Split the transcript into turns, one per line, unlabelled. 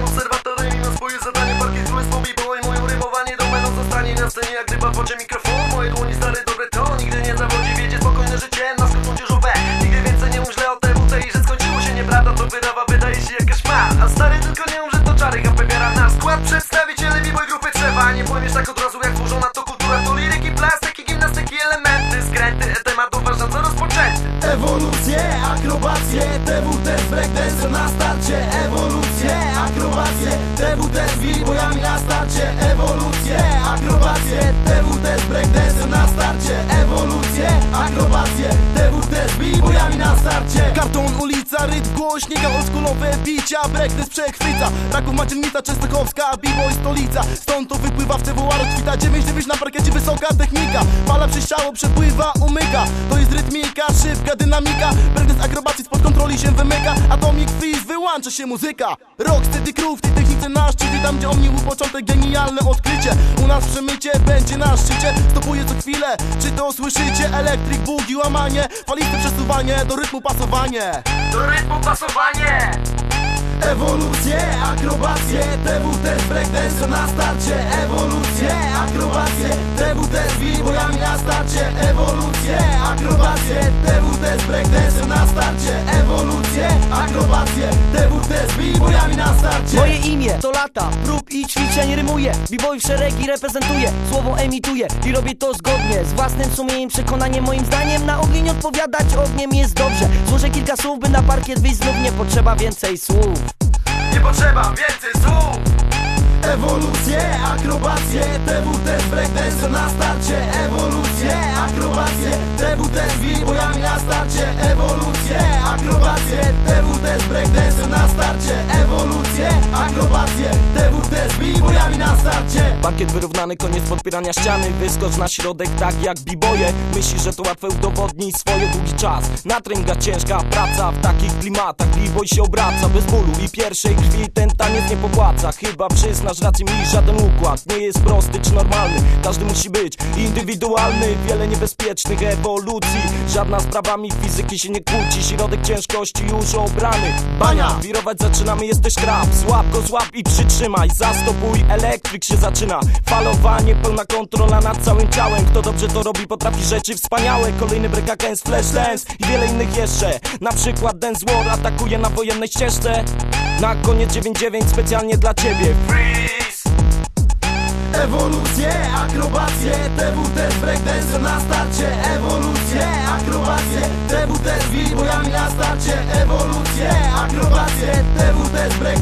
jestem obserwatorem i na swoje zadanie Parkiet z umysłą i moją rymowanie domeną zostanie na scenie Jak ryba w mikrofon, moje dłonie stare dobre to Nigdy nie zawodzi, wiecie spokojne życie
Ewolucje, akrobacje, TWT z breakdance na starcie Ewolucje, akrobacje, TWT z b-boyami na starcie Ewolucje, akrobacje, TWT z breakdance na starcie Ewolucje, akrobacje, TWT z b-boyami na starcie.
Karton, ulica, rytm, głośnik, oldschoolowe bicia Breakdance przechwyca, Raków, Maciernica, Częstochowska B-boy stolica, stąd to wypływa w CWA Rozkwita 9-9 na parkiecie, wysoka technika. Fala przez ciało przepływa, umyka. To jest rytmika, szybka dynamika. Breakdance akrobacji spod kontroli się wymyka. Atomic Freeze, wyłącza się muzyka. Rocksteady Crew w tej technice na szczycie Tam gdzie omni był początek, genialne odkrycie. U nas przemycie będzie na szczycie. Stopuje co chwilę, czy to słyszycie? Electric boogie, łamanie. Faliste przesuwanie, do rytmu pasowanie.
Do rytmu pasowanie.
Ewolucje, akrobacje, TWT z breakdance na starcie. Ewolucje, akrobacje, akrobacje, TWT z breakdance na starcie Ewolucje, akrobacje, TWT z b-boyami na starcie.
Moje imię to lata, prób i ćwiczeń rymuję B-boy w szeregi reprezentuję, słowo emituję I robię to zgodnie z własnym sumieniem Przekonaniem moim zdaniem. Na ogień odpowiadać ogniem jest dobrze. Złożę kilka słów, by na parkiet wyjść znów. Nie potrzeba więcej słów.
Nie potrzeba więcej słów.
Ewolucje, akrobacje, TWT z breakdance na starcie Ewolucje, akrobacje, TWT z b-boyami na starcie Ewolucje, akrobacje, TWT z breakdance na starcie Ewolucje, akrobacje, TWT z b-boyami na starcie.
Parkiet wyrównany, koniec podpierania ściany. Wyskocz na środek tak jak biboje Myślisz, że to łatwe udowodnij swoje długi czas. Na treningach ciężka praca W takich klimatach. B-boy się obraca Bez bólu i pierwszej krwi ten taniec nie popłaca. Chyba przyznasz rację mi, żaden układ Nie jest prosty czy normalny. Każdy musi być indywidualny. Wiele niebezpiecznych ewolucji. Żadna z prawami fizyki się nie kłóci. Środek ciężkości już obrany. Bania, wirować zaczynamy, jesteś krab Złap go, złap i przytrzymaj. Zastopuj, elektryk się zaczyna. Falowanie, pełna kontrola nad całym ciałem. Kto dobrze to robi, potrafi rzeczy wspaniałe. Kolejny break against flash dance I wiele innych jeszcze. Na przykład Dance War atakuje na wojennej ścieżce. Na koniec 9-9 specjalnie dla ciebie.
Freeze!
Ewolucje, akrobacje, TWT z breakdance na starcie. Ewolucje, akrobacje, TWT z b-boyami na starcie. Ewolucje, akrobacje, TWT z breakdance